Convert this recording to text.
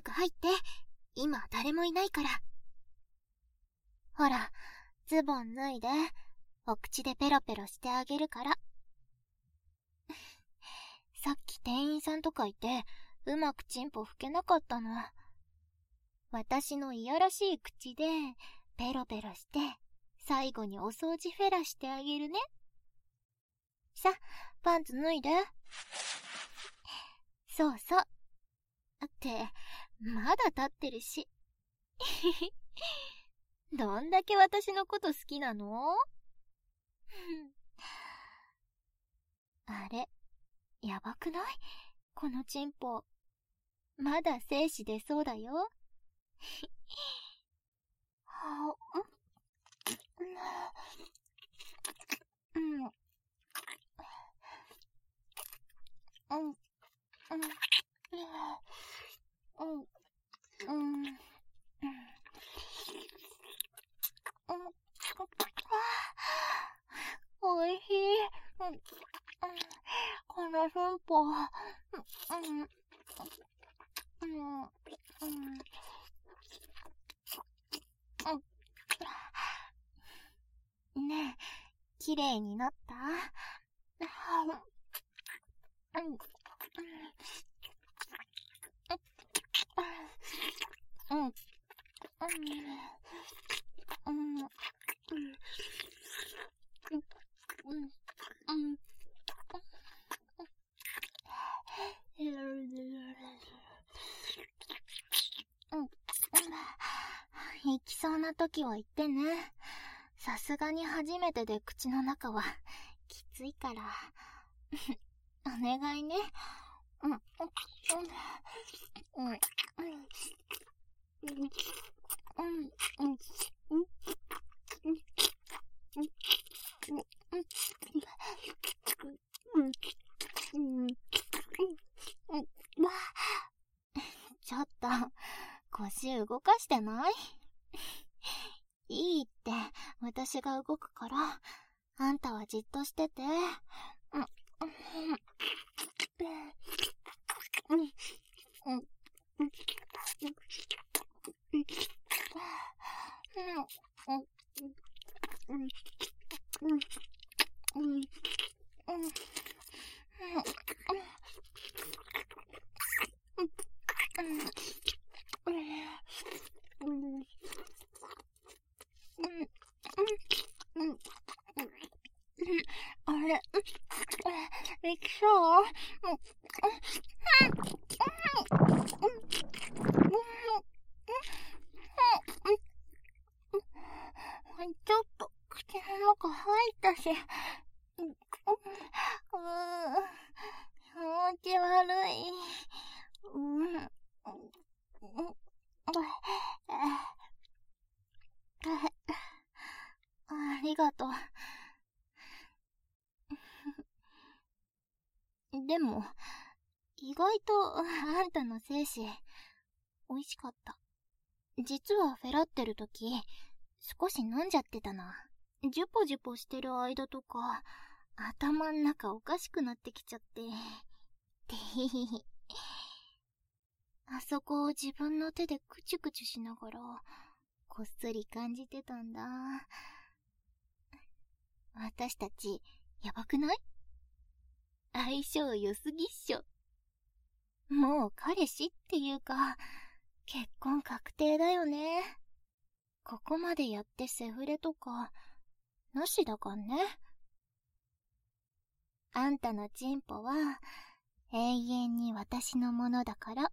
早く入って。今誰もいないから。ほら、ズボン脱いで、お口でペロペロしてあげるから。さっき店員さんとかいて、うまくチンポ拭けなかったの。私のいやらしい口で、ペロペロして、最後にお掃除フェラしてあげるね。さ、パンツ脱いで。そうそう。って、まだ立ってるし。どんだけ私のこと好きなの？あれ、やばくない？このチンポ。まだ精子出そうだよ。はうん。うん。うん。うん。うん。うん。おいしい。この寸法。うん。うん。うんねえ、綺麗になった？うん。行きそうな時は言ってね。さすがに初めてで口の中は。きついから。お願いね。うん、うん、うん、うん、うん、うん、うん、ちょっと、腰動かしてないいいって、私が動くから、あんたはじっとしてて。うん、うん、うん、うん、あれ、できそうちょっと、口の中入ったし、うー、気持ち悪い。うん、ありがとう。でも、意外とあんたの精子、美味しかった。実はフェラってる時、少し飲んじゃってたな。ジュポジュポしてる間とか、頭ん中おかしくなってきちゃって。てへへへ。あそこを自分の手でクチュクチュしながら、こっそり感じてたんだ。私たち、やばくない？相性良すぎっしょ。もう彼氏っていうか、結婚確定だよね。ここまでやってセフレとか、なしだかんね。あんたのチンポは、永遠に私のものだから。